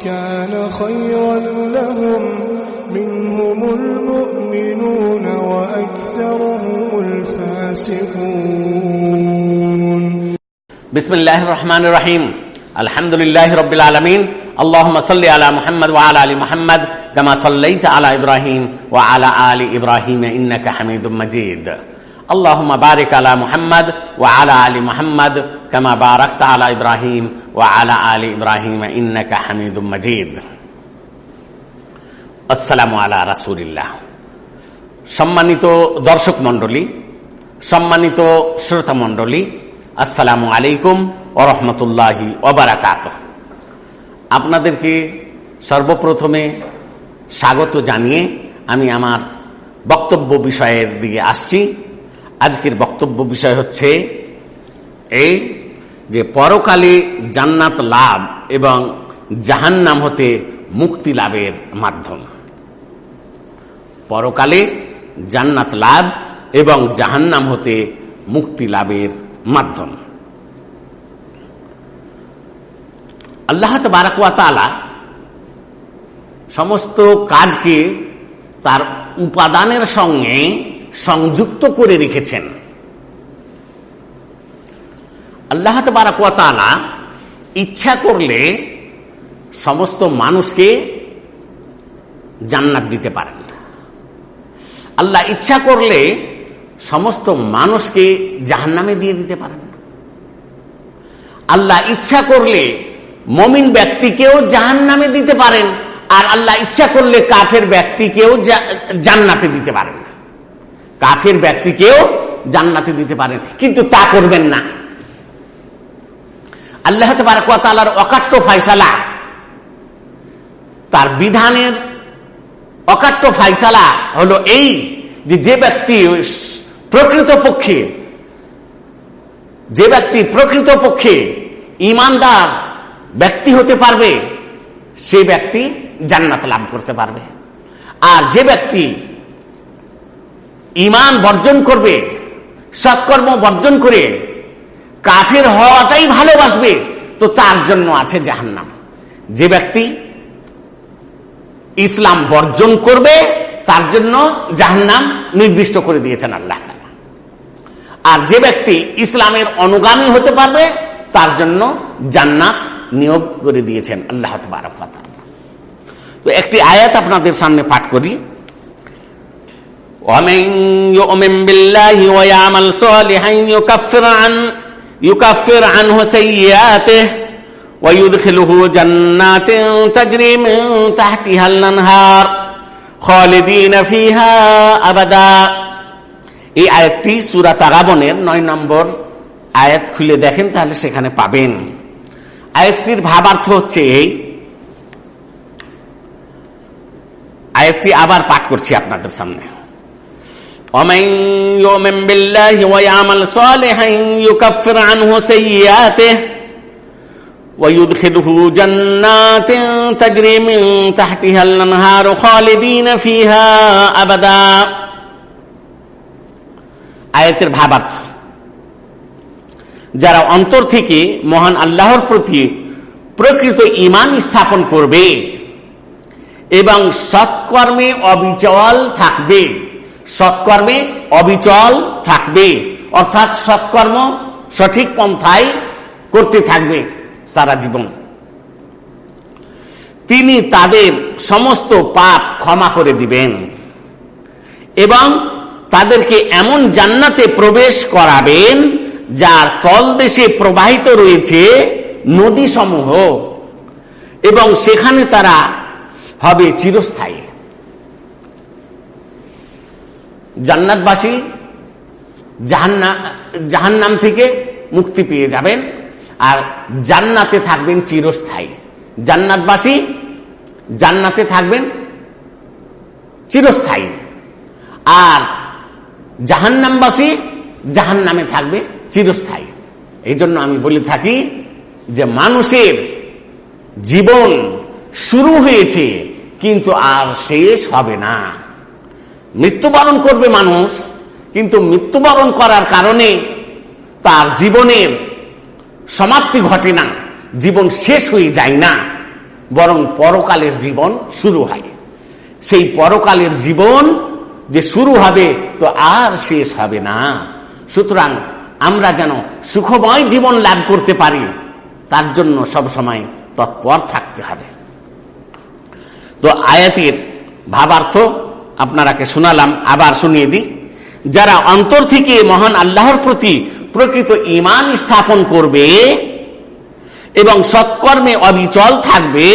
لكان خيرا لهم. منهم المؤمنون وأكثرهم الفاسقون. بسم الله الرحمن الرحيم. الحمد لله رب العالمين. اللهم صل على محمد وعلى آل محمد كما صليت على إبراهيم وعلى آل إبراهيم إنك حميد مجيد. اللهم بارك على محمد وعلى ال محمد كما باركت على ابراهيم وعلى ال ابراهيم انك حميد مجيد আসসালামু আলা রাসূলিল্লাহ সম্মানিত দর্শক মণ্ডলী সম্মানিত শ্রোতা মণ্ডলী আসসালামু আলাইকুম ও রহমতুল্লাহি ওবারাকাত আপনাদেরকে সর্বপ্রথমে স্বাগত জানিয়ে আমি আমার বক্তব্য বিষয়ের দিকে আসছি আজকের বক্তব্য বিষয় হচ্ছে এই যে পরকালে জান্নাত লাভ এবং জাহান্নাম হতে মুক্তি লাভের মাধ্যম। পরকালে জান্নাত লাভ এবং জাহান্নাম হতে মুক্তি লাভের মাধ্যম। আল্লাহ বারাকুয়া তালা সমস্ত কাজকে তার উপাদানের সঙ্গে সংযুক্ত করে রেখেছেন। আল্লাহ তালা ইচ্ছা করলে সমস্ত মানুষকে জান্নাত দিতে পারেন। আল্লাহ ইচ্ছা করলে সমস্ত মানুষকে জাহান্নামে দিয়ে দিতে পারেন। আল্লাহ ইচ্ছা করলে মমিন ব্যক্তিকেও জাহান্নামে দিতে পারেন। আর আল্লাহ ইচ্ছা করলে কাফের ব্যক্তিকেও জান্নাতে দিতে পারেন। কাফের ব্যক্তিকেও জান্নাতে দিতে পারেন। কিন্তু তা করবেন না। আল্লাহ তালার অকাট্য ফাইসালা তার বিধানের অকাট্য ফাইসালা হলো এই যে যে ব্যক্তি প্রকৃত পক্ষে যে ব্যক্তি প্রকৃত পক্ষে ইমানদার ব্যক্তি হতে পারবে, সে ব্যক্তি জান্নাত লাভ করতে পারবে। আর যে ব্যক্তি ইমান বর্জন করবে, সৎকর্ম বর্জন করে কাফের হওয়াটাই ভালোবাসবে, তো তার জন্য আছে জাহান্নাম। যে ব্যক্তি ইসলাম বর্জন করবে, তার জন্য জাহান্নাম নির্দিষ্ট করে দিয়েছেন আল্লাহ আর যে ব্যক্তি ইসলামের অনুগামী হতে পারবে, তার জন্য জান্নাত নিয়োগ করে দিয়েছেন আল্লাহ তো একটি আয়াত আপনাদের সামনে পাঠ করি। ومن يؤمن بالله ويعمل صالحا يكفر عن يكفر عنه سيئاته ويدخله جنات تجري من تحتها الانهار خالدين فيها ابدا এই আয়াতটি সুরা তাগাবনের নয় নম্বর আয়াত খুলে দেখেন তাহলে সেখানে পাবেন আয়াতটির ভাবার্থ হচ্ছে এই আয়াতটি আবার পাঠ করছি আপনাদের সামনে ومن يؤمن بالله ويعمل صالحا يكفر عنه سيئاته ويدخله جنات تجري من تحتها الانهار خالدين فيها ابدا আয়াতের ভাবার্থ যারা অন্তর থেকে মহান আল্লাহর প্রতি প্রকৃত ইমান স্থাপন করবে এবং সৎকর্মে অবিচল থাকবে সৎকর্মে অবিচল থাকবে। অর্থাৎ সৎকর্ম সঠিক পন্থায় করতে থাকবে সারা জীবন। তিনি তাদের সমস্ত পাপ ক্ষমা করে দিবেন এবং তাদেরকে এমন জান্নাতে প্রবেশ করাবেন যার তলদেশে প্রবাহিত রয়েছে নদী সমূহ এবং সেখানে তারা হবে চিরস্থায়ী। জান্নাতবাসী জাহান্নাম থেকে মুক্তি পেয়ে যাবেন, আর জান্নাতে থাকবেন চিরস্থায়ী। জান্নাতবাসী জান্নাতে থাকবেন চিরস্থায়ী। আর জাহান্নামবাসী জাহান নামে থাকবে চিরস্থায়ী। এই জন্য আমি বলে থাকি যে মানুষের জীবন শুরু হয়েছে, কিন্তু আর শেষ হবে না। মৃত্যুবরণ করবে মানুষ, কিন্তু মৃত্যুবরণ করার কারণে তার জীবনের সমাপ্তি ঘটে না, জীবন শেষ হয়ে যায় না, বরং পরকালের জীবন শুরু হয়। সেই পরকালের জীবন যে শুরু হবে, তো আর শেষ হবে না। সুতরাং আমরা যেন সুখময় জীবন লাভ করতে পারি, তার জন্য সব সময় তৎপর থাকতে হবে। তো আয়াতের ভাবার্থ আপনারাকে শোনালাম, আবার শুনিয়ে দিই। যারা অন্তর থেকে মহান আল্লাহর প্রতি প্রকৃত ইমান স্থাপন করবে এবং সৎকর্মে অবিচল থাকবে,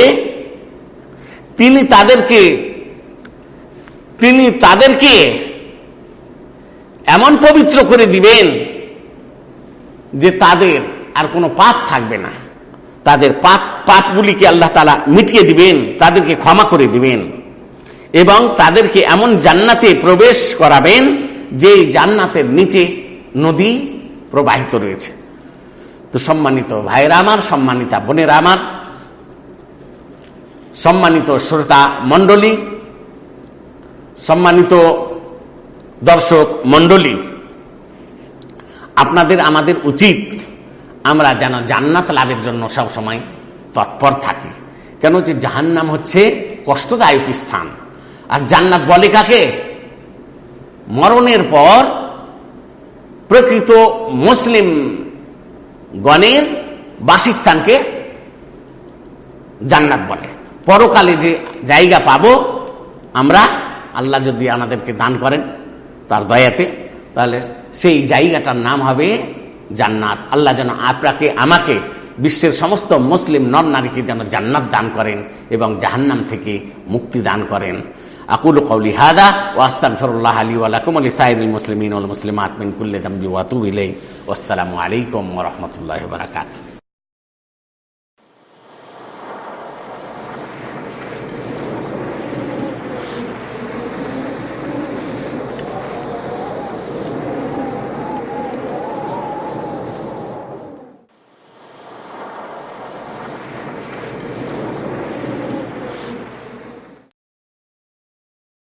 তিনি তাদেরকে তিনি তাদেরকে এমন পবিত্র করে দিবেন যে তাদের আর কোনো পাপ থাকবে না। তাদের পাপ, পাপগুলিকে আল্লাহ তালা মিটিয়ে দিবেন, তাদেরকে ক্ষমা করে দিবেন। এবং তাদেরকে এমন জান্নাতে প্রবেশ করাবেন যে জান্নাতের নিচে নদী প্রবাহিত রয়েছে। তো সম্মানিত ভাইরা আমার, সম্মানিতা বোনেরা আমার, সম্মানিত শ্রোতা মণ্ডলী, সম্মানিত দর্শক মণ্ডলী, আপনাদের, আমাদের উচিত আমরা যেন জান্নাত লাভের জন্য সবসময় তৎপর থাকি। কেন যে জাহান্নাম হচ্ছে কষ্টদায়ক স্থান। আর জান্নাত বলে কাকে? মরণের পর প্রকৃত মুসলিম গণের বাসস্থানকে জান্নাত বলে। পরকালে যে জায়গা পাবো, আমরা আল্লাহ যদি আমাদেরকে দান করেন তার দয়াতে, তাহলে সেই জায়গাটার নাম হবে জান্নাত। আল্লাহ যেন আপনাকে, আমাকে, বিশ্বের সমস্ত মুসলিম নর নারীকে যেন জান্নাত দান করেন এবং জাহান্নাম থেকে মুক্তি দান করেন। أقول قولي هذا وأستغفر الله لي ولكم ولسائر المسلمين والمسلمات من كل ذنب وأتوب إليه والسلام عليكم ورحمة الله وبركاته.